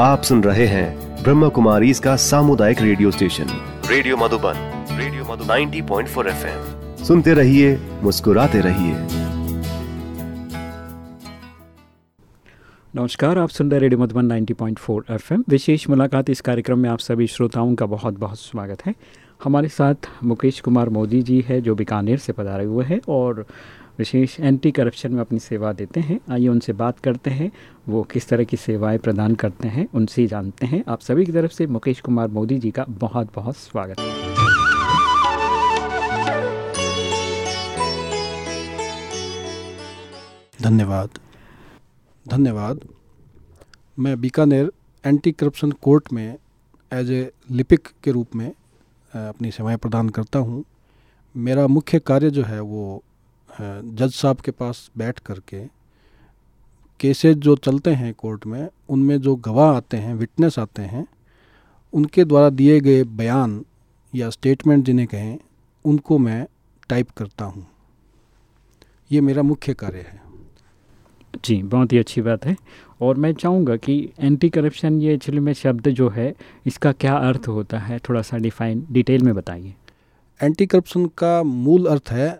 आप सुन रहे हैं ब्रह्म कुमारी इसका सामुदायिक radio station. Radio Madhuban radio Madhuban. 90.4 FM. सुनते रहिए मुस्कुराते रहिए। नमस्कार आप सुन रहे रेडियो मधुबन 90.4 एफएम। विशेष मुलाकात इस कार्यक्रम में आप सभी श्रोताओं का बहुत बहुत स्वागत है। हमारे साथ मुकेश कुमार मोदी जी है जो बीकानेर से पधारे हुए हैं और विशेष एंटी करप्शन में अपनी सेवा देते हैं। आइए उनसे बात करते हैं। वो किस तरह की सेवाएँ प्रदान करते हैं, उनसे जानते हैं। आप सभी की तरफ़ से मुकेश कुमार मोदी जी का बहुत बहुत स्वागत। है धन्यवाद। धन्यवाद। मैं बीकानेर एंटी करप्शन कोर्ट में एज ए लिपिक के रूप में अपनी सेवाएँ प्रदान करता हूँ। मेरा मुख्य कार्य जो है वो जज साहब के पास बैठ करके केसेज जो चलते हैं कोर्ट में उनमें जो गवाह आते हैं विटनेस आते हैं उनके द्वारा दिए गए बयान या स्टेटमेंट जिन्हें कहें उनको मैं टाइप करता हूँ। ये मेरा मुख्य कार्य है। जी बहुत ही अच्छी बात है। और मैं चाहूँगा कि एंटी करप्शन ये एक्चुअली में शब्द जो है इसका क्या अर्थ होता है थोड़ा सा डिफाइन डिटेल में बताइए। एंटी करप्शन का मूल अर्थ है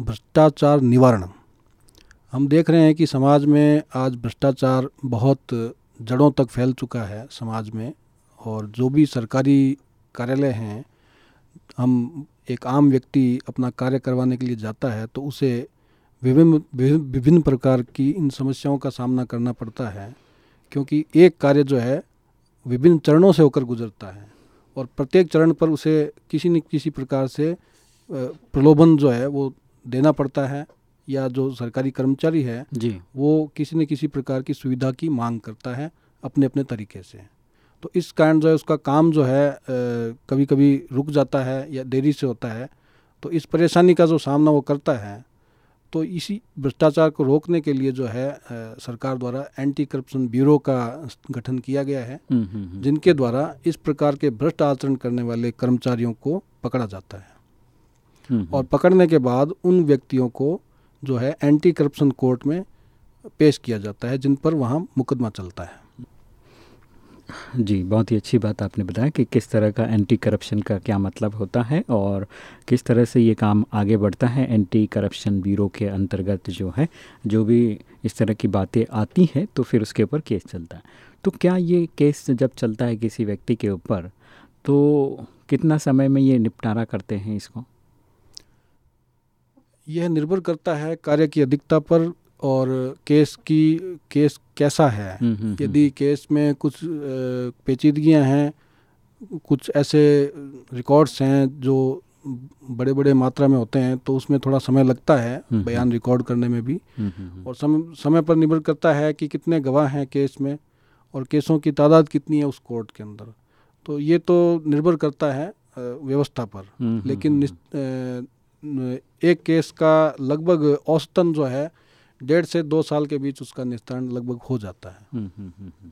भ्रष्टाचार निवारण हम देख रहे हैं कि समाज में आज भ्रष्टाचार बहुत जड़ों तक फैल चुका है समाज में और जो भी सरकारी कार्यालय हैं, हम एक आम व्यक्ति अपना कार्य करवाने के लिए जाता है तो उसे विभिन्न विभिन्न प्रकार की इन समस्याओं का सामना करना पड़ता है क्योंकि एक कार्य जो है, विभिन्न चरणों से होकर गुजरता है और प्रत्येक चरण पर उसे किसी न किसी प्रकार से प्रलोभन जो है वो देना पड़ता है या जो सरकारी कर्मचारी है जी। वो किसी न किसी प्रकार की सुविधा की मांग करता है अपने अपने तरीके से। तो इस कारण जो है उसका काम जो है कभी कभी रुक जाता है या देरी से होता है तो इस परेशानी का जो सामना वो करता है तो इसी भ्रष्टाचार को रोकने के लिए जो है सरकार द्वारा एंटी करप्शन ब्यूरो का गठन किया गया है हम्म, हम्म, हम्म। जिनके द्वारा इस प्रकार के भ्रष्ट आचरण करने वाले कर्मचारियों को पकड़ा जाता है। और पकड़ने के बाद उन व्यक्तियों को जो है एंटी करप्शन कोर्ट में पेश किया जाता है जिन पर वहाँ मुकदमा चलता है। जी बहुत ही अच्छी बात आपने बताया कि किस तरह का एंटी करप्शन का क्या मतलब होता है और किस तरह से ये काम आगे बढ़ता है। एंटी करप्शन ब्यूरो के अंतर्गत जो है जो भी इस तरह की बातें आती हैं तो फिर उसके ऊपर केस चलता है। तो क्या ये केस जब चलता है किसी व्यक्ति के ऊपर तो कितना समय में ये निपटारा करते हैं इसको? यह निर्भर करता है कार्य की अधिकता पर और केस की केस कैसा है। हम्म, हम्म, हम्म। यदि केस में कुछ पेचीदगियाँ हैं कुछ ऐसे रिकॉर्ड्स हैं जो बड़े बड़े मात्रा में होते हैं तो उसमें थोड़ा समय लगता है बयान रिकॉर्ड करने में भी। और समय समय पर निर्भर करता है कि कितने गवाह हैं केस में और केसों की तादाद कितनी है उस कोर्ट के अंदर। तो ये तो निर्भर करता है व्यवस्था पर। लेकिन एक केस का लगभग औसतन जो है डेढ़ से दो साल के बीच उसका निस्तारण लगभग हो जाता है। हम्म, हम्म, हम्म,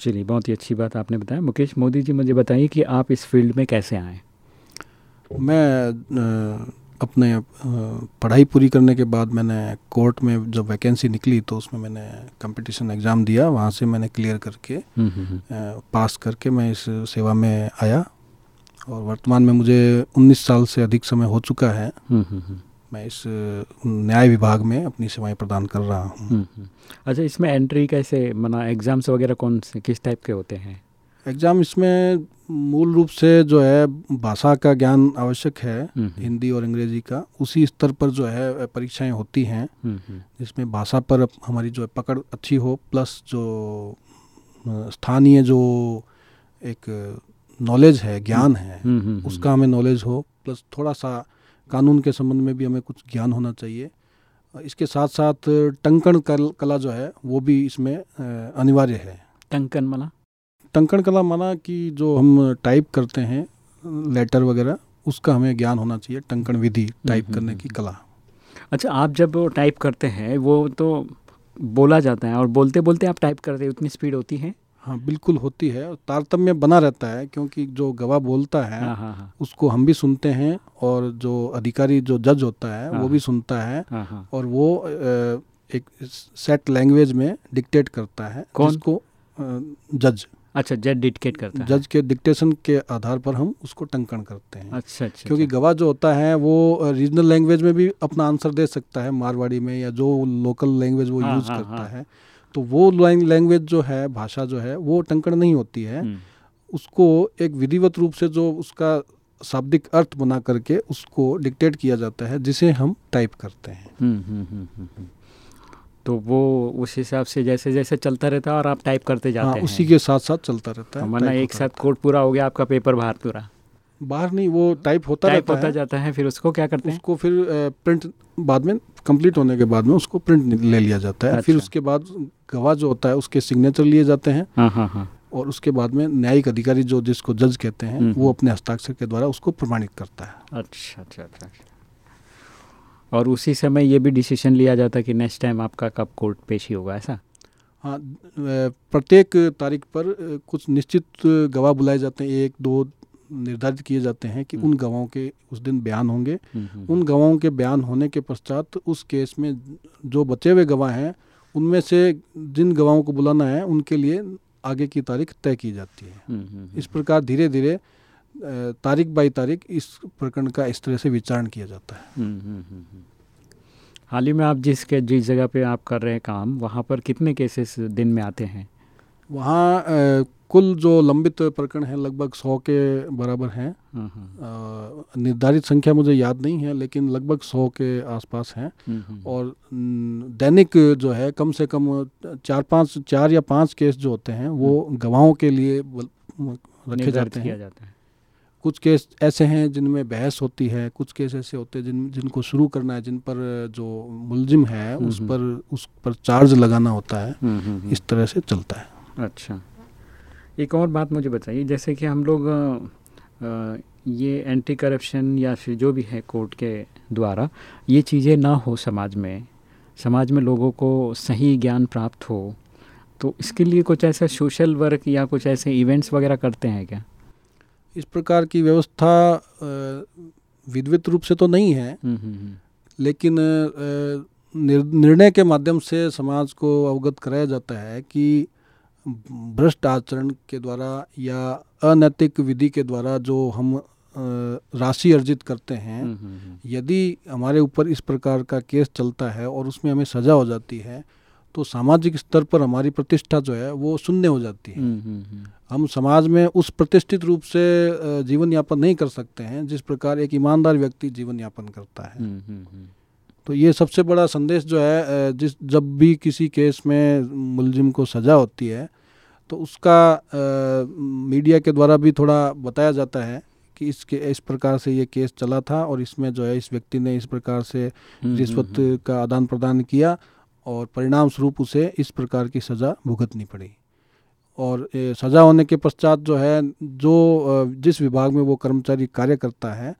चलिए बहुत ही अच्छी बात आपने बताया। मुकेश मोदी जी मुझे बताइए कि आप इस फ़ील्ड में कैसे आए? मैं अपने पढ़ाई पूरी करने के बाद मैंने कोर्ट में जब वैकेंसी निकली तो उसमें मैंने कंपटीशन एग्ज़ाम दिया। वहाँ से मैंने क्लियर करके पास करके मैं इस सेवा में आया। और वर्तमान में मुझे 19 साल से अधिक समय हो चुका है। हम्म, हम्म, हम्म। मैं इस न्याय विभाग में अपनी सेवाएँ प्रदान कर रहा हूँ। अच्छा इसमें एंट्री कैसे मना एग्ज़ाम्स वगैरह कौन से किस टाइप के होते हैं? एग्ज़ाम इसमें मूल रूप से जो है भाषा का ज्ञान आवश्यक है हिंदी और अंग्रेज़ी का। उसी स्तर पर जो है परीक्षाएँ होती हैं। जिसमें भाषा पर हमारी जो है पकड़ अच्छी हो प्लस जो स्थानीय जो एक नॉलेज है ज्ञान है हम्म, हम्म, हम्म। उसका हमें नॉलेज हो प्लस थोड़ा सा कानून के संबंध में भी हमें कुछ ज्ञान होना चाहिए। इसके साथ साथ टंकण कला जो है वो भी इसमें अनिवार्य है। टंकन माना टंकण कला माना कि जो हम टाइप करते हैं लेटर वगैरह उसका हमें ज्ञान होना चाहिए टंकण विधि टाइप करने की कला। अच्छा आप जब टाइप करते हैं वो तो बोला जाता है और बोलते बोलते आप टाइप करते हैं उतनी स्पीड होती है? हाँ बिल्कुल होती है तारतम्य बना रहता है क्योंकि जो गवाह बोलता है हाँ, हाँ, हाँ। उसको हम भी सुनते हैं और जो अधिकारी जो जज होता है हाँ, वो भी सुनता है हाँ, हाँ। और वो एक सेट लैंग्वेज में डिक्टेट करता है कौन को जज अच्छा जज डिक्टेट करता है जज के डिक्टेशन के आधार पर हम उसको टंकन करते हैं अच्छा अच्छा क्योंकि अच्छा। गवाह जो होता है वो रीजनल लैंग्वेज में भी अपना आंसर दे सकता है मारवाड़ी में या जो लोकल लैंग्वेज वो हाँ, यूज़ हाँ, करता हाँ। है तो वो लैंग्वेज जो है भाषा जो है वो टंकण नहीं होती है। हम्म, उसको एक विधिवत रूप से जो उसका शाब्दिक अर्थ बना करके उसको डिक्टेट किया जाता है जिसे हम टाइप करते हैं। हम्म, हम्म। तो वो उस हिसाब से जैसे जैसे चलता रहता है और आप टाइप करते जाते हाँ हैं। उसी के साथ साथ चलता रहता है वरना एक साथ कोड पूरा हो गया आपका पेपर बाहर पूरा। है। बाहर नहीं वो टाइप होता टाइप रहता होता है जाता है फिर उसको क्या करते हैं उसको फिर प्रिंट बाद में कंप्लीट होने के बाद में उसको प्रिंट ले लिया जाता है अच्छा। फिर। उसके बाद गवाह जो होता है उसके सिग्नेचर लिए जाते हैं हाँ हाँ हाँ और उसके बाद में न्यायिक अधिकारी जो जिसको जज कहते हैं हम्म, वो। अपने हस्ताक्षर के द्वारा उसको प्रमाणित करता है अच्छा अच्छा अच्छा अच्छा। और उसी समय ये भी डिसीज़न लिया जाता है कि नेक्स्ट टाइम आपका कब कोर्ट पेशी होगा ऐसा हाँ प्रत्येक तारीख पर कुछ निश्चित गवाह बुलाए जाते हैं एक दो निर्धारित किए जाते हैं कि हम्म। उन गवाहों के उस दिन बयान होंगे हम्म, हम्म, उन गवाहों के बयान होने के पश्चात उस केस में जो बचे हुए गवाह हैं उनमें से जिन गवाहों को बुलाना है उनके लिए आगे की तारीख तय की जाती है। इस प्रकार धीरे धीरे तारीख बाई तारीख इस प्रकरण का इस तरह से विचारण किया जाता है। हाल ही में आप जिस के जिस जगह पे आप कर रहे हैं काम वहाँ पर कितने केसेस दिन में आते हैं वहाँ कुल जो लंबित प्रकरण हैं लगभग सौ के बराबर हैं। हाँ, हाँ। अ, निर्धारित संख्या मुझे याद नहीं है लेकिन लगभग सौ के आसपास हैं। हम्म, हम्म, और दैनिक जो है कम से कम चार पाँच चार या पाँच केस जो होते हैं वो गवाहों के लिए रखे जाते हैं। जाता है। कुछ केस ऐसे हैं जिनमें बहस होती है कुछ केस ऐसे होते हैं जिन जिनको शुरू करना है जिन पर जो मुलजिम है उस हम्म, पर उस पर चार्ज लगाना होता है हम्म, हम्म, हम्म। इस तरह से चलता है। अच्छा एक और बात मुझे बताइए जैसे कि हम लोग ये एंटी करप्शन या फिर जो भी है कोर्ट के द्वारा ये चीज़ें ना हो समाज में समाज में लोगों को सही ज्ञान प्राप्त हो तो इसके लिए कुछ ऐसा सोशल वर्क या कुछ ऐसे इवेंट्स वगैरह करते हैं क्या इस प्रकार की व्यवस्था विधिवत रूप से तो नहीं है हम्म, हम्म, हम्म। लेकिन निर्णय के माध्यम से समाज को अवगत कराया जाता है कि भ्रष्ट आचरण के द्वारा या अनैतिक विधि के द्वारा जो हम राशि अर्जित करते हैं हम्म, हम्म, हम्म। यदि हमारे ऊपर इस प्रकार का केस चलता है और उसमें हमें सजा हो जाती है तो सामाजिक स्तर पर हमारी प्रतिष्ठा जो है वो शून्य हो जाती है। हम समाज में उस प्रतिष्ठित रूप से जीवन यापन नहीं कर सकते हैं जिस प्रकार एक ईमानदार व्यक्ति जीवन यापन करता है। तो ये सबसे बड़ा संदेश जो है जिस जब भी किसी केस में मुलजिम को सज़ा होती है तो उसका अ, मीडिया के द्वारा भी थोड़ा बताया जाता है कि इसके इस प्रकार से ये केस चला था और इसमें जो है इस व्यक्ति ने इस प्रकार से हम्म, रिश्वत हम्म, का आदान प्रदान किया और परिणाम स्वरूप उसे इस प्रकार की सज़ा भुगतनी पड़ी। और ए, सज़ा होने के पश्चात जो है जो जिस विभाग में वो कर्मचारी कार्य करता है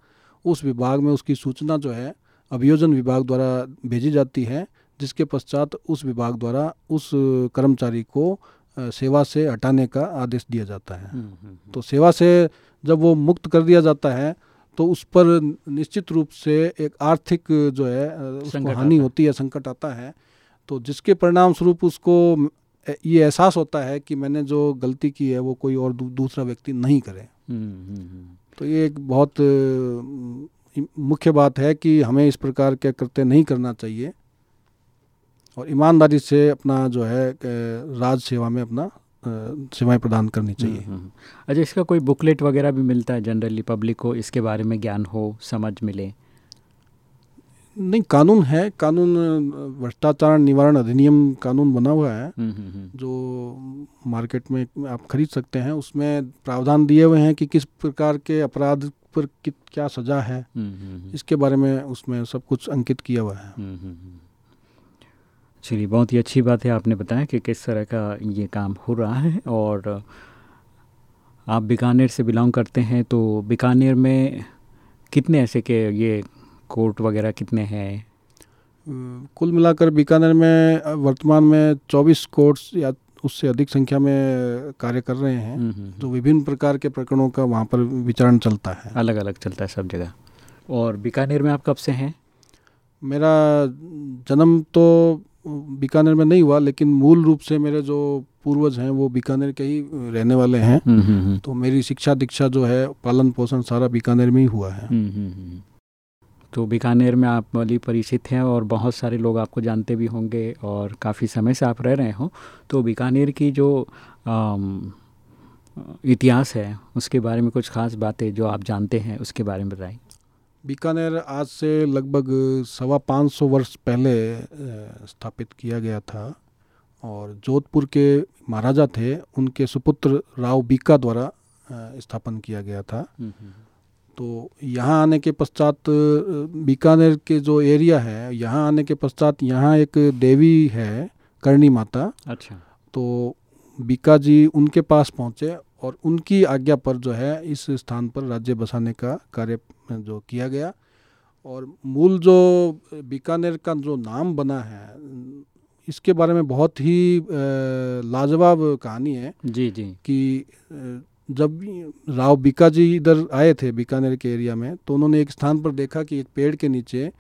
उस विभाग में उसकी सूचना जो है अभियोजन विभाग द्वारा भेजी जाती है जिसके पश्चात उस विभाग द्वारा उस कर्मचारी को सेवा से हटाने का आदेश दिया जाता है हम्म, हम्म, हम्म। तो सेवा से जब वो मुक्त कर दिया जाता है तो उस पर निश्चित रूप से एक आर्थिक जो है उसको हानि होती है संकट आता है तो जिसके परिणाम स्वरूप उसको ये एहसास होता है कि मैंने जो गलती की है वो कोई और दूसरा व्यक्ति नहीं करे। तो ये एक बहुत मुख्य बात है कि हमें इस प्रकार के कृत्य नहीं करना चाहिए और ईमानदारी से अपना जो है राज सेवा में अपना सेवाएँ प्रदान करनी चाहिए हम्म, हम्म। अच्छा इसका कोई बुकलेट वगैरह भी मिलता है जनरली पब्लिक को इसके बारे में ज्ञान हो समझ मिले नहीं कानून है कानून भ्रष्टाचार निवारण अधिनियम कानून बना हुआ है हम्म, हम्म, हम्म। जो मार्केट में आप खरीद सकते हैं उसमें प्रावधान दिए हुए हैं कि किस प्रकार के अपराध पर क्या सजा है। इसके बारे में उसमें सब कुछ अंकित किया हुआ है। चलिए बहुत ही अच्छी बात है आपने बताया कि किस तरह का ये काम हो रहा है और आप बीकानेर से बिलोंग करते हैं तो बीकानेर में कितने ऐसे के ये कोर्ट वगैरह कितने हैं? कुल मिलाकर बीकानेर में वर्तमान में 24 कोर्ट्स या उससे अधिक संख्या में कार्य कर रहे हैं। हम्म, हम्म, विभिन्न प्रकार के प्रकरणों का वहाँ पर विचारण चलता है। अलग अलग चलता है सब जगह। और बीकानेर में आप कब से हैं? मेरा जन्म तो बीकानेर में नहीं हुआ लेकिन मूल रूप से मेरे जो पूर्वज हैं वो बीकानेर के ही रहने वाले हैं। हम्म, हम्म, हम्म। तो मेरी शिक्षा दीक्षा जो है पालन पोषण सारा बीकानेर में ही हुआ है। तो बीकानेर में आप वाली परिचित हैं और बहुत सारे लोग आपको जानते भी होंगे और काफ़ी समय से आप रह रहे हो। तो बीकानेर की जो इतिहास है उसके बारे में कुछ खास बातें जो आप जानते हैं उसके बारे में बताएँ। बीकानेर आज से लगभग सवा पाँच सौ वर्ष पहले स्थापित किया गया था और जोधपुर के महाराजा थे उनके सुपुत्र राव बीका द्वारा स्थापन किया गया था। हम्म, हम्म, हम्म। तो यहाँ आने के पश्चात बीकानेर के जो एरिया है यहाँ आने के पश्चात यहाँ एक देवी है करणी माता। अच्छा। तो बीका जी उनके पास पहुँचे और उनकी आज्ञा पर जो है इस स्थान पर राज्य बसाने का कार्य जो किया गया। और मूल जो बीकानेर का जो नाम बना है इसके बारे में बहुत ही लाजवाब कहानी है जी जी। कि जब राव बीका जी इधर आए थे बीकानेर के एरिया में तो उन्होंने एक स्थान पर देखा कि एक पेड़ के नीचे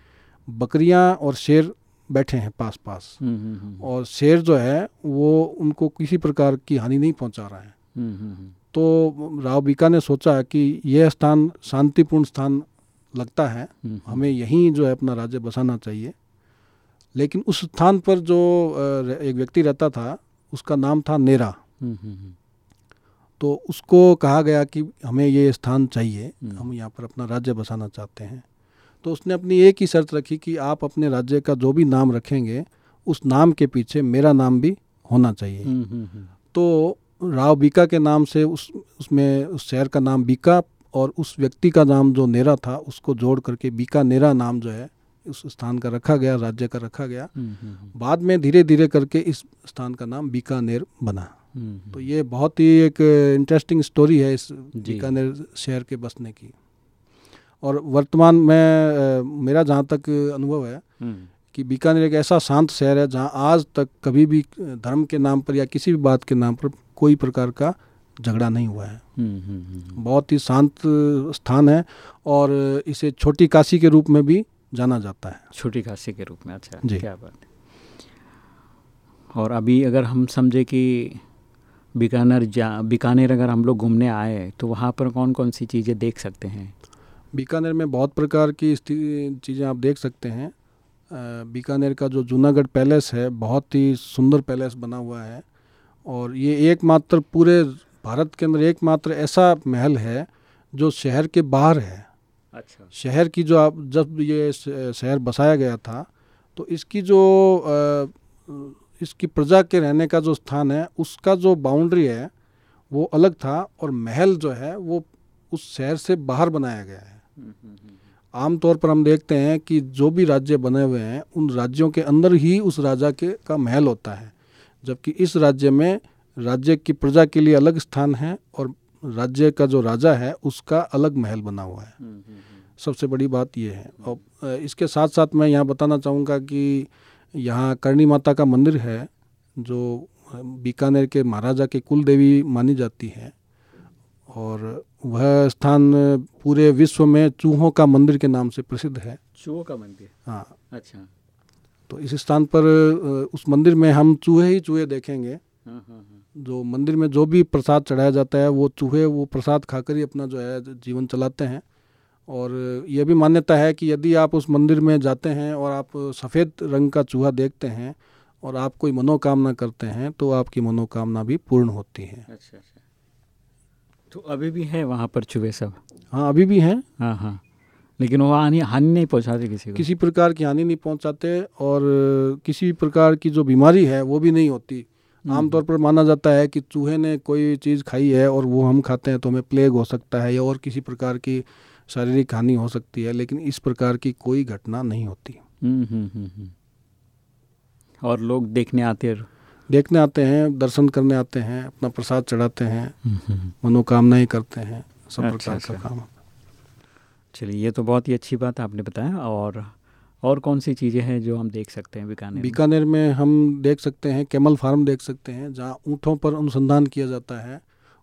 बकरियाँ और शेर बैठे हैं पास पास हम्म, हम्म, हम्म। और शेर जो है वो उनको किसी प्रकार की हानि नहीं पहुँचा रहा है। तो राव बीका ने सोचा कि यह स्थान शांतिपूर्ण स्थान लगता है। हमें यहीं जो है अपना राज्य बसाना चाहिए। लेकिन उस स्थान पर जो एक व्यक्ति रहता था उसका नाम था नेरा। तो उसको कहा गया कि हमें ये स्थान चाहिए हम यहाँ पर अपना राज्य बसाना चाहते हैं। तो उसने अपनी एक ही शर्त रखी कि आप अपने राज्य का जो भी नाम रखेंगे उस नाम के पीछे मेरा नाम भी होना चाहिए। तो राव बीका के नाम से उस उसमें उस शहर का नाम बीका और उस व्यक्ति का नाम जो नेरा था उसको जोड़ करके बीका नेरा नाम जो है उस स्थान का रखा गया राज्य का रखा गया। हम्म, हम्म, हम्म। बाद में धीरे धीरे करके इस स्थान का नाम बीकानेर बना। तो ये बहुत ही एक इंटरेस्टिंग स्टोरी है इस बीकानेर शहर के बसने की। और वर्तमान में मेरा जहाँ तक अनुभव है कि बीकानेर एक ऐसा शांत शहर है जहाँ आज तक कभी भी धर्म के नाम पर या किसी भी बात के नाम पर कोई प्रकार का झगड़ा नहीं हुआ है। हम्म, हम्म, हम्म, बहुत ही शांत स्थान है और इसे छोटी काशी के रूप में भी जाना जाता है। छोटी काशी के रूप में अच्छा जी। क्या बात है। और अभी अगर हम समझे कि बीकानेर जा बीकानेर अगर हम लोग घूमने आए तो वहाँ पर कौन कौन सी चीज़ें देख सकते हैं? बीकानेर में बहुत प्रकार की चीज़ें आप देख सकते हैं। बीकानेर का जो जूनागढ़ पैलेस है बहुत ही सुंदर पैलेस बना हुआ है। और ये एकमात्र पूरे भारत के अंदर एकमात्र ऐसा महल है जो शहर के बाहर है। अच्छा। शहर की जो आप जब ये शहर बसाया गया था तो इसकी जो इसकी प्रजा के रहने का जो स्थान है उसका जो बाउंड्री है वो अलग था और महल जो है वो उस शहर से बाहर बनाया गया है। हम्म, हम्म, हम्म, आमतौर पर हम देखते हैं कि जो भी राज्य बने हुए हैं उन राज्यों के अंदर ही उस राजा के का महल होता है जबकि इस राज्य में राज्य की प्रजा के लिए अलग स्थान है और राज्य का जो राजा है उसका अलग महल बना हुआ है। सबसे बड़ी बात यह है। और इसके साथ साथ मैं यहाँ बताना चाहूँगा कि यहाँ करणी माता का मंदिर है जो बीकानेर के महाराजा के कुल देवी मानी जाती है। और वह स्थान पूरे विश्व में चूहों का मंदिर के नाम से प्रसिद्ध है। चूहों का मंदिर? हाँ। अच्छा। तो इस स्थान पर उस मंदिर में हम चूहे ही चूहे देखेंगे। हाँ, हाँ, हाँ। जो मंदिर में जो भी प्रसाद चढ़ाया जाता है वो चूहे वो प्रसाद खाकर ही अपना जो है जीवन चलाते हैं। और यह भी मान्यता है कि यदि आप उस मंदिर में जाते हैं और आप सफ़ेद रंग का चूहा देखते हैं और आप कोई मनोकामना करते हैं तो आपकी मनोकामना भी पूर्ण होती है। अच्छा अच्छा। तो अभी भी है वहाँ पर चूहे सब? हाँ अभी भी हैं। हाँ हाँ। लेकिन वो हानि हानि नहीं पहुंचाते किसी को? किसी प्रकार की हानि नहीं पहुंचाते और किसी प्रकार की जो बीमारी है वो भी नहीं होती। हम्म। आमतौर पर माना जाता है कि चूहे ने कोई चीज़ खाई है और वो हम खाते हैं तो हमें प्लेग हो सकता है या और किसी प्रकार की शारीरिक हानि हो सकती है लेकिन इस प्रकार की कोई घटना नहीं होती। हम्म, हम्म, और लोग देखने आते हैं। देखने आते हैं दर्शन करने आते हैं अपना प्रसाद चढ़ाते हैं मनोकामनाएँ करते हैं सब अच्छा, प्रकार का अच्छा। काम। चलिए ये तो बहुत ही अच्छी बात आपने बताया और और कौन सी चीज़ें हैं जो हम देख सकते हैं बीकानेर बीकानेर में हम देख सकते हैं कैमल फार्म देख सकते हैं जहाँ ऊँटों पर अनुसंधान किया जाता है।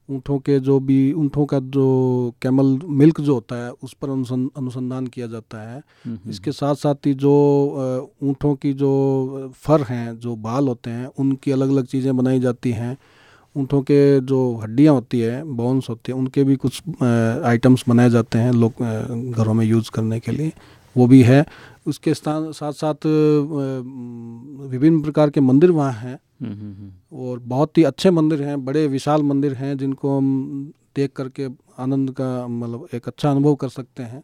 ऊँटों के जो भी ऊँटों का जो कैमल मिल्क जो होता है उस पर अनुसंधान किया जाता है। हम्म, हम्म, इसके साथ साथ ही जो ऊँटों की जो फर हैं जो बाल होते हैं उनकी अलग अलग चीज़ें बनाई जाती हैं। ऊँटों के जो हड्डियाँ होती है बोन्स होती है उनके भी कुछ आइटम्स बनाए जाते हैं लोग घरों में यूज़ करने के लिए। वो भी है। उसके साथ साथ विभिन्न प्रकार के मंदिर वहाँ हैं। और बहुत ही अच्छे मंदिर हैं बड़े विशाल मंदिर हैं जिनको हम देख करके आनंद का मतलब एक अच्छा अनुभव कर सकते हैं।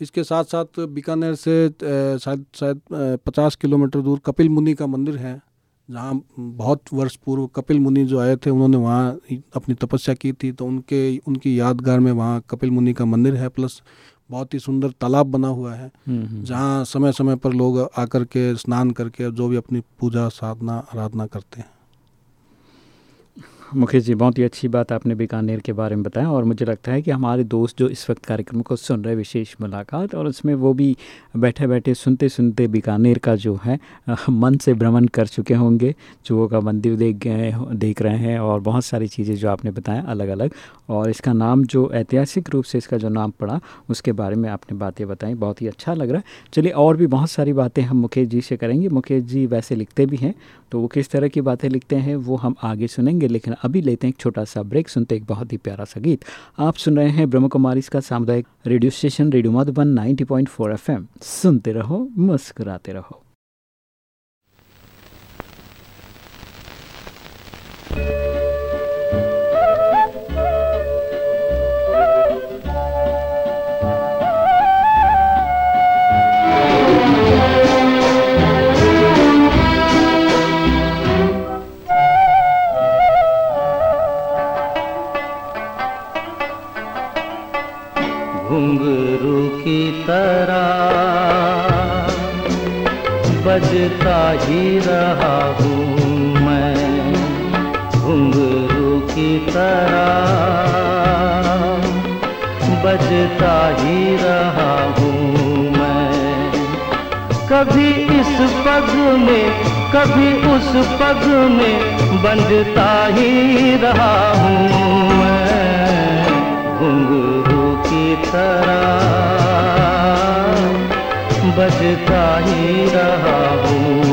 इसके साथ साथ बीकानेर से शायद शायद पचास किलोमीटर दूर कपिल मुनि का मंदिर है जहाँ बहुत वर्ष पूर्व कपिल मुनि जो आए थे उन्होंने वहाँ अपनी तपस्या की थी तो उनके उनकी यादगार में वहाँ कपिल मुनि का मंदिर है प्लस बहुत ही सुंदर तालाब बना हुआ है हम्म, हम्म। जहाँ समय समय पर लोग आकर के स्नान करके जो भी अपनी पूजा साधना आराधना करते हैं मुकेश जी, बहुत ही अच्छी बात आपने बीकानेर के बारे में बताया और मुझे लगता है कि हमारे दोस्त जो इस वक्त कार्यक्रम को सुन रहे विशेष मुलाकात और उसमें वो भी बैठे बैठे सुनते सुनते बीकानेर का जो है मन से भ्रमण कर चुके होंगे चूहों का मंदिर देख गए देख रहे हैं और बहुत सारी चीज़ें जो आपने बताया अलग अलग और इसका नाम जो ऐतिहासिक रूप से इसका जो नाम पड़ा, उसके बारे में आपने बातें बताई, बहुत ही अच्छा लग रहा है। चलिए और भी बहुत सारी बातें हम मुकेश जी से करेंगे, मुकेश जी वैसे लिखते भी हैं तो वो किस तरह की बातें लिखते हैं, वो हम आगे सुनेंगे, लेकिन अभी लेते हैं एक छोटा सा ब्रेक, सुनते एक बहुत ही प्यारा सा गीत। आप सुन रहे हैं ब्रह्म कुमारी का सामुदायिक radio station, radio Madhuban 90.4 FM. सुनते रहो, मुस्कुराते रहो। बजता ही रहा हूँ मैं। घुंघरू की तरह बजता ही रहा हूँ मैं। कभी इस पग में, कभी उस पग में बंधता ही रहा हूँ मैं। घुंघरू की तरह बजता ही रहा हूँ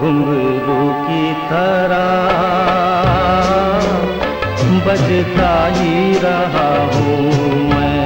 घुंघरू की तरह बजता ही रहा हूँ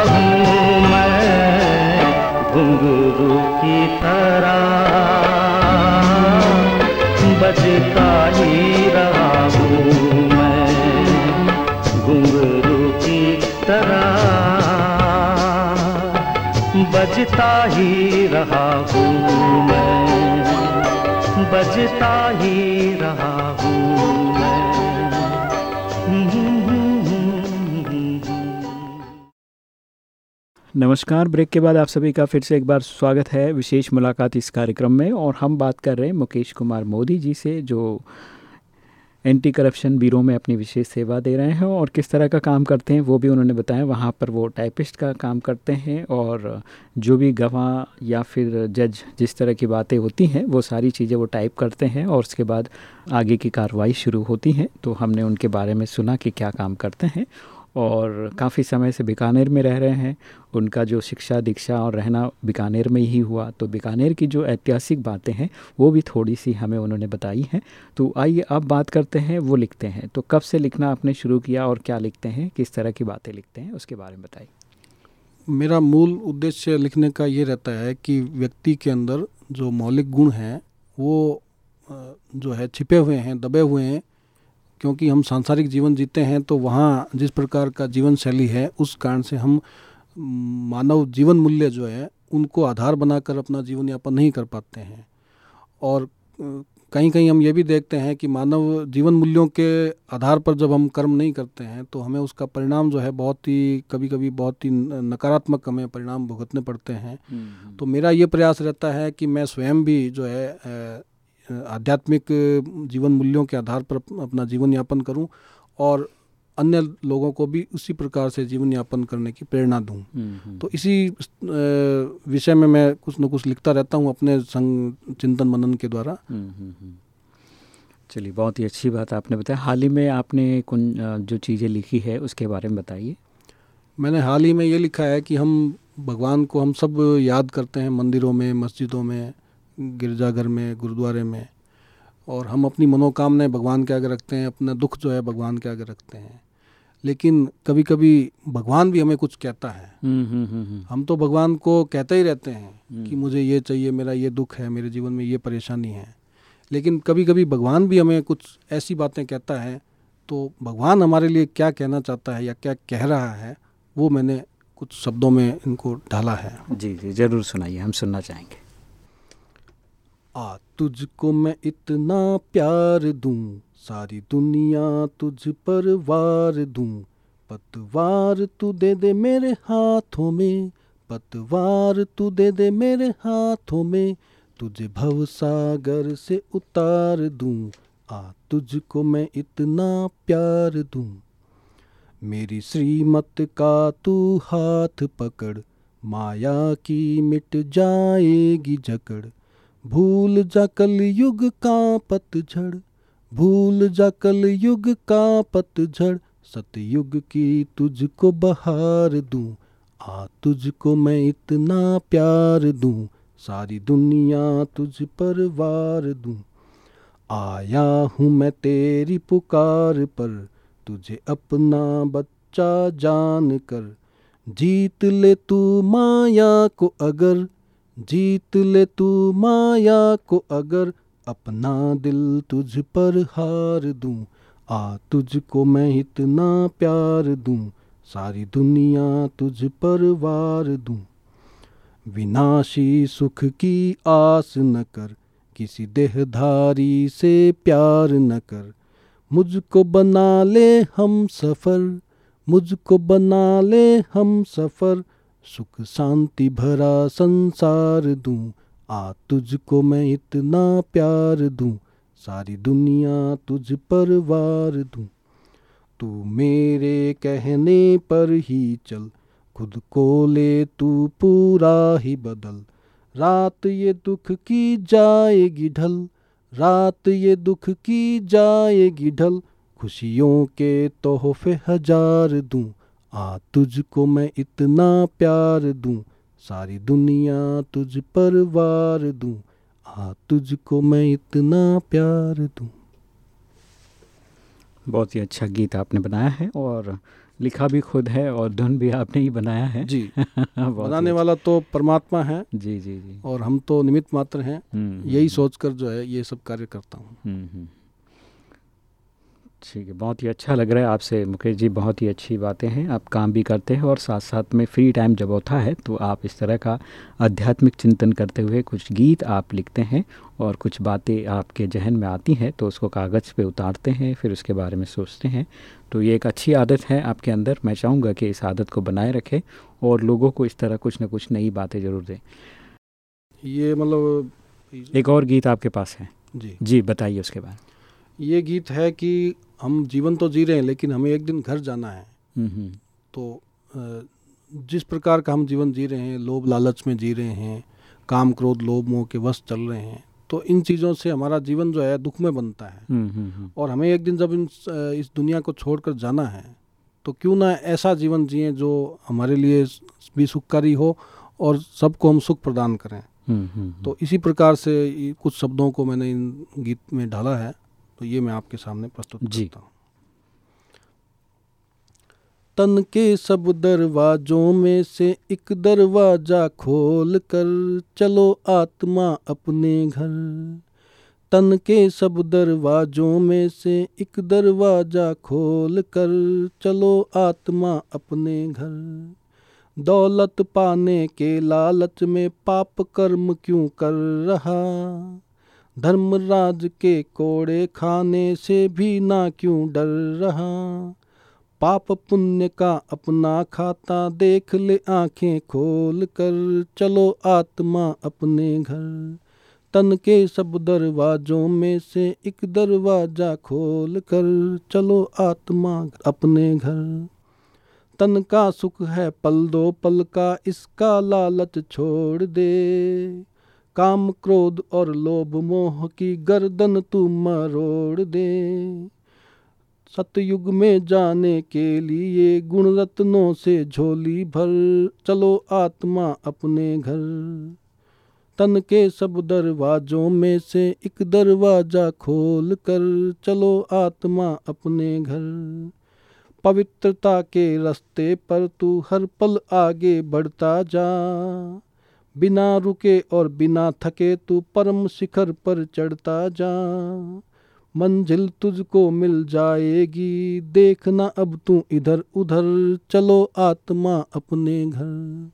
बजता ही रहा हूँ मैं। बजता ही रहा हूँ नमस्कार, ब्रेक के बाद आप सभी का फिर से एक बार स्वागत है विशेष मुलाकात इस कार्यक्रम में और हम बात कर रहे हैं मुकेश कुमार मोदी जी से, जो एंटी करप्शन ब्यूरो में अपनी विशेष सेवा दे रहे हैं और किस तरह का काम करते हैं वो भी उन्होंने बताया। वहाँ पर वो टाइपिस्ट का काम करते हैं और जो भी गवाह या फिर जज जिस तरह की बातें होती हैं, वो सारी चीज़ें वो टाइप करते हैं और उसके बाद आगे की कार्रवाई शुरू होती है। तो हमने उनके बारे में सुना कि क्या काम करते हैं और काफ़ी समय से बीकानेर में रह रहे हैं। उनका जो शिक्षा, दीक्षा और रहना बीकानेर में ही हुआ। तो बीकानेर की जो ऐतिहासिक बातें हैं, वो भी थोड़ी सी हमें उन्होंने बताई हैं। तो आइए अब बात करते हैं, वो लिखते हैं। तो कब से लिखना आपने शुरू किया और क्या लिखते हैं, किस तरह की बातें लिखते हैं, उसके बारे में बताइए। मेरा मूल उद्देश्य लिखने का ये रहता है कि व्यक्ति के अंदर जो मौलिक गुण हैं, वो जो है छिपे हुए हैं, दबे हुए हैं क्योंकि हम सांसारिक जीवन जीते हैं तो वहाँ जिस प्रकार का जीवन शैली है उस कारण से हम मानव जीवन मूल्य जो है उनको आधार बनाकर अपना जीवन यापन नहीं कर पाते हैं और कहीं कहीं हम ये भी देखते हैं कि मानव जीवन मूल्यों के आधार पर जब हम कर्म नहीं करते हैं तो हमें उसका परिणाम जो है बहुत ही कभी कभी बहुत ही नकारात्मक हमें परिणाम भुगतने पड़ते हैं हम्म, हम्म। तो मेरा ये प्रयास रहता है कि मैं स्वयं भी जो है आध्यात्मिक जीवन मूल्यों के आधार पर अपना जीवन यापन करूँ और अन्य लोगों को भी उसी प्रकार से जीवन यापन करने की प्रेरणा दूँ। हम्म, हम्म। तो इसी विषय में मैं कुछ न कुछ लिखता रहता हूँ अपने संग चिंतन मनन के द्वारा। हम्म, चलिए बहुत ही अच्छी बात आपने बताया हाल ही में आपने जो चीज़ें लिखी है उसके बारे में बताइए। मैंने हाल ही में ये लिखा है कि हम भगवान को हम सब याद करते हैं मंदिरों में मस्जिदों में गिरजाघर में गुरुद्वारे में और हम अपनी मनोकामनाएँ भगवान के आगे रखते हैं अपना दुख जो है भगवान के आगे रखते हैं। लेकिन कभी कभी भगवान भी हमें कुछ कहता है। हम्म, हम्म, हम्म, हम तो भगवान को कहते ही रहते हैं कि मुझे ये चाहिए मेरा ये दुख है मेरे जीवन में ये परेशानी है। लेकिन कभी कभी भगवान भी हमें कुछ ऐसी बातें कहता है तो भगवान हमारे लिए क्या कहना चाहता है या क्या कह रहा है वो मैंने कुछ शब्दों में इनको ढाला है। जी जी ज़रूर सुनाइए हम सुनना चाहेंगे। आ तुझको मैं इतना प्यार दूँ, सारी दुनिया तुझ पर वार दूँ। पतवार तू दे दे मेरे हाथों में, पतवार तू दे दे मेरे हाथों में। तुझे भव सागर से उतार दूँ, आ तुझको मैं इतना प्यार दूँ। मेरी श्रीमत का तू हाथ पकड़, माया की मिट जाएगी जकड़। भूल जा कल युग का पतझड़, भूल जा कल युग का पतझड़। सतयुग की तुझको बहार दूँ, आ तुझको मैं इतना प्यार दूँ। सारी दुनिया तुझ पर वार दूँ। आया हूँ मैं तेरी पुकार पर, तुझे अपना बच्चा जान कर जीत ले तू माया को अगर जीत ले तू माया को अगर अपना दिल तुझ पर हार दूँ, आ तुझको मैं इतना प्यार दूँ, सारी दुनिया तुझ पर वार दूँ। विनाशी सुख की आस न कर, किसी देहधारी से प्यार न कर। मुझको बना ले हम सफ़र, मुझको बना ले हम सफ़र सुख शांति भरा संसार दूँ। आ तुझको मैं इतना प्यार दूँ, सारी दुनिया तुझ पर वार दूँ। तू मेरे कहने पर ही चल, खुद को ले तू पूरा ही बदल। रात ये दुख की जाएगी ढल, रात ये दुख की जाएगी ढल, खुशियों के तोहफे हज़ार दूँ। आ तुझको मैं इतना प्यार दूँ सारी दुनिया तुझ पर वार दूँ आ तुझको मैं इतना प्यार दूँ। बहुत ही अच्छा गीत आपने बनाया है और लिखा भी खुद है और धुन भी आपने ही बनाया है। जी। बनाने वाला तो परमात्मा है। जी जी जी। और हम तो निमित्त मात्र हैं। हम्म, हम्म, यही हम्म। सोचकर जो है ये सब कार्य करता हूँ। ठीक है बहुत ही अच्छा लग रहा है आपसे मुकेश जी बहुत ही अच्छी बातें हैं आप काम भी करते हैं और साथ साथ में फ्री टाइम जब होता है तो आप इस तरह का आध्यात्मिक चिंतन करते हुए कुछ गीत आप लिखते हैं और कुछ बातें आपके जहन में आती हैं तो उसको कागज़ पे उतारते हैं फिर उसके बारे में सोचते हैं। तो ये एक अच्छी आदत है आपके अंदर मैं चाहूँगा कि इस आदत को बनाए रखें और लोगों को इस तरह कुछ ना कुछ नई बातें ज़रूर दें। ये मतलब एक और गीत आपके पास है। जी। जी बताइए उसके बाद। ये गीत है कि हम जीवन तो जी रहे हैं लेकिन हमें एक दिन घर जाना है। हम्म, हम्म। तो जिस प्रकार का हम जीवन जी रहे हैं लोभ लालच में जी रहे हैं काम क्रोध लोभ मोह के वश चल रहे हैं तो इन चीज़ों से हमारा जीवन जो है दुख में बनता है। हम्म, और हमें एक दिन जब इन इस दुनिया को छोड़कर जाना है तो क्यों ना ऐसा जीवन जिए जो हमारे लिए भी सुखकारी हो और सबको हम सुख प्रदान करें। तो इसी प्रकार से कुछ शब्दों को मैंने इन गीत में डाला है। तो ये मैं आपके सामने प्रस्तुत करता हूँ। तन के सब दरवाजों में से एक दरवाज़ा खोल कर चलो आत्मा अपने घर। तन के सब दरवाजों में से एक दरवाज़ा खोल कर चलो आत्मा अपने घर। दौलत पाने के लालच में पाप कर्म क्यों कर रहा? धर्मराज के कोड़े खाने से भी ना क्यों डर रहा? पाप पुण्य का अपना खाता देख ले, आँखें खोल कर चलो आत्मा अपने घर। तन के सब दरवाजों में से एक दरवाज़ा खोल कर चलो आत्मा अपने घर। तन का सुख है पल दो पल का, इसका लालच छोड़ दे। काम, क्रोध और लोभ, मोह की गर्दन तू मरोड़ दे। सतयुग में जाने के लिए गुण रत्नों से झोली भर। चलो आत्मा अपने घर। तन के सब दरवाजों में से एक दरवाज़ा खोल कर चलो आत्मा अपने घर। पवित्रता के रास्ते पर तू हर पल आगे बढ़ता जा। बिना रुके और बिना थके तू परम शिखर पर चढ़ता जा। मंजिल तुझको मिल जाएगी देखना अब तू इधर उधर, चलो आत्मा अपने घर।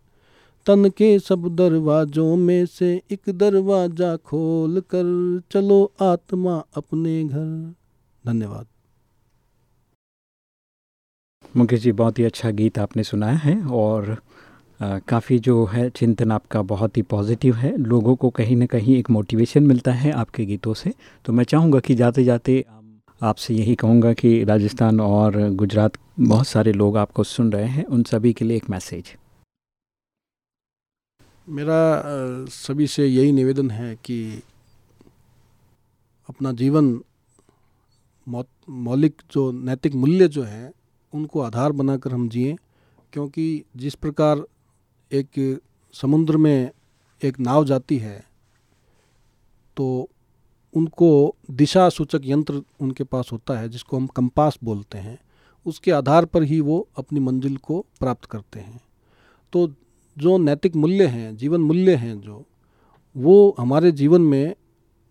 तन के सब दरवाजों में से एक दरवाज़ा खोल कर चलो आत्मा अपने घर। धन्यवाद। मुकेश जी, बहुत ही अच्छा गीत आपने सुनाया है और काफ़ी जो है चिंतन आपका बहुत ही पॉजिटिव है। लोगों को कहीं ना कहीं एक मोटिवेशन मिलता है आपके गीतों से। तो मैं चाहूँगा कि जाते जाते आपसे यही कहूँगा कि राजस्थान और गुजरात बहुत सारे लोग आपको सुन रहे हैं। उन सभी के लिए एक मैसेज मेरा सभी से यही निवेदन है कि अपना जीवन मौलिक जो नैतिक मूल्य जो है, उनको आधार बनाकर हम जिए। क्योंकि जिस प्रकार एक समुद्र में एक नाव जाती है तो उनको दिशा सूचक यंत्र उनके पास होता है, जिसको हम कंपास बोलते हैं। उसके आधार पर ही वो अपनी मंजिल को प्राप्त करते हैं। तो जो नैतिक मूल्य हैं, जीवन मूल्य हैं जो, वो हमारे जीवन में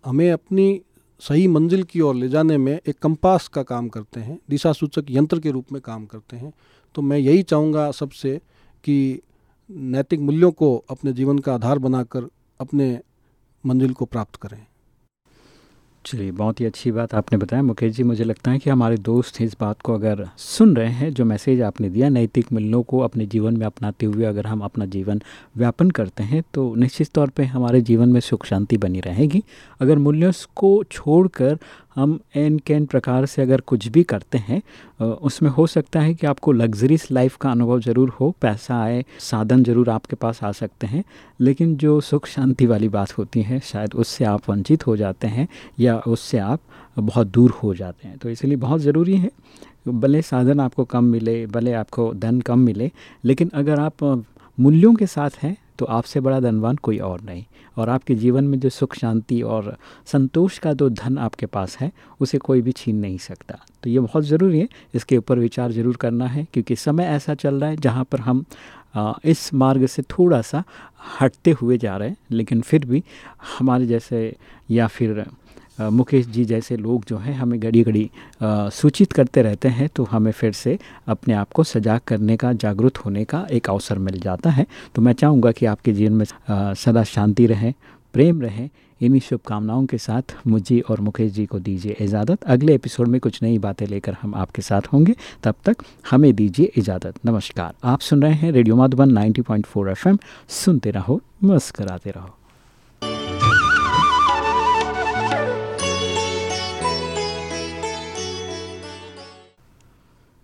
हमें अपनी सही मंजिल की ओर ले जाने में एक कंपास का काम करते हैं दिशा सूचक यंत्र के रूप में काम करते हैं। तो मैं यही चाहूँगा सबसे कि नैतिक मूल्यों को अपने जीवन का आधार बनाकर अपने मंजिल को प्राप्त करें। चलिए, बहुत ही अच्छी बात आपने बताया। मुकेश जी, मुझे लगता है कि हमारे दोस्त इस बात को अगर सुन रहे हैं, जो मैसेज आपने दिया, नैतिक मूल्यों को अपने जीवन में अपनाते हुए अगर हम अपना जीवन व्यापन करते हैं तो निश्चित तौर पे हमारे जीवन में सुख शांति बनी रहेगी। अगर मूल्यों को छोड़कर हम एन कैन प्रकार से अगर कुछ भी करते हैं उसमें हो सकता है कि आपको लग्जरीस लाइफ का अनुभव ज़रूर हो, पैसा आए, साधन ज़रूर आपके पास आ सकते हैं, लेकिन जो सुख शांति वाली बात होती है, शायद उससे आप वंचित हो जाते हैं या उससे आप बहुत दूर हो जाते हैं। तो इसलिए बहुत ज़रूरी है, भले साधन आपको कम मिले, भले आपको धन कम मिले, लेकिन अगर आप मूल्यों के साथ हैं तो आपसे बड़ा धनवान कोई और नहीं। और आपके जीवन में जो सुख, शांति और संतोष का जो धन आपके पास है, उसे कोई भी छीन नहीं सकता। तो ये बहुत ज़रूरी है। इसके ऊपर विचार ज़रूर करना है, क्योंकि समय ऐसा चल रहा है जहाँ पर हम इस मार्ग से थोड़ा सा हटते हुए जा रहे हैं, लेकिन फिर भी हमारे जैसे या फिर मुकेश जी जैसे लोग जो हैं, हमें घड़ी घड़ी सूचित करते रहते हैं तो हमें फिर से अपने आप को सजाग करने का, जागरूक होने का एक अवसर मिल जाता है। तो मैं चाहूँगा कि आपके जीवन में सदा शांति रहे, प्रेम रहे। इन्हीं शुभकामनाओं के साथ मुझे और मुकेश जी को दीजिए इजाज़त। अगले एपिसोड में कुछ नई बातें लेकर हम आपके साथ होंगे। तब तक हमें दीजिए इजाज़त। नमस्कार। आप सुन रहे हैं रेडियो माधुबन 90.4 एफएम। सुनते रहो, मुस्कराते रहो।